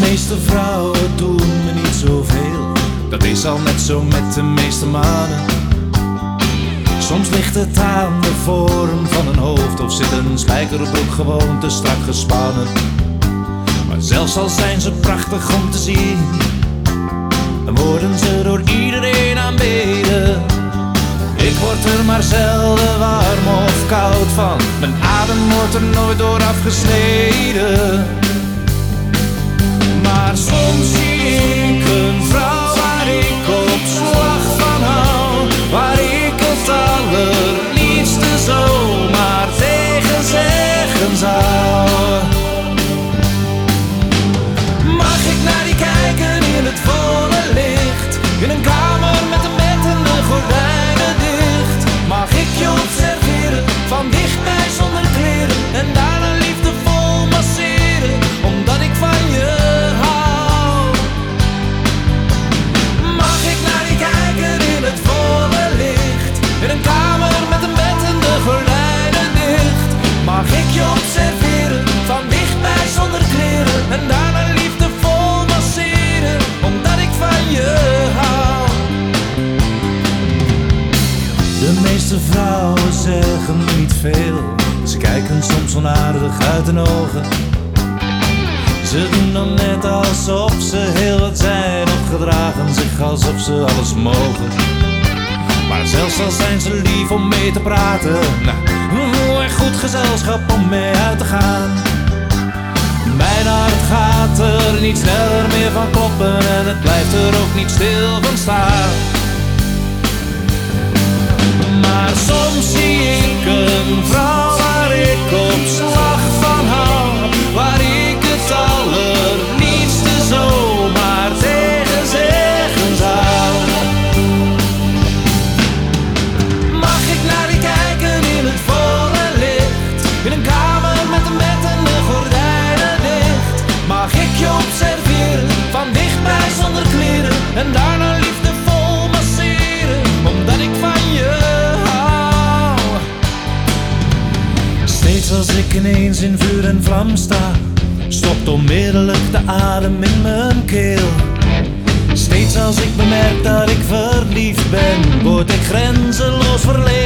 meeste vrouwen doen me niet zoveel. Dat is al net zo met de meeste mannen. Soms ligt het aan de vorm van een hoofd of zit een spijkerbroek gewoon te strak gespannen. Maar zelfs al zijn ze prachtig om te zien, dan worden ze door iedereen aanbeden. Ik word er maar zelden warm of koud van, mijn adem wordt er nooit door afgesneden. De meeste vrouwen zeggen niet Ze kijken soms onaardig uit hun ogen. Ze doen dan net alsof ze heel wat zijn of gedragen zich alsof ze alles mogen. Maar zelfs al zijn ze lief om mee te praten, nou, en goed gezelschap om mee uit te gaan. Mijn hart gaat er niet sneller meer van kloppen en het blijft er ook niet stil van staan. En daarna liefdevol masseren, omdat ik van je hou? Steeds als ik ineens in vuur en vlam sta, stopt onmiddellijk de adem in mijn keel. Steeds als ik bemerk dat ik verliefd ben, word ik grenzeloos verlegen.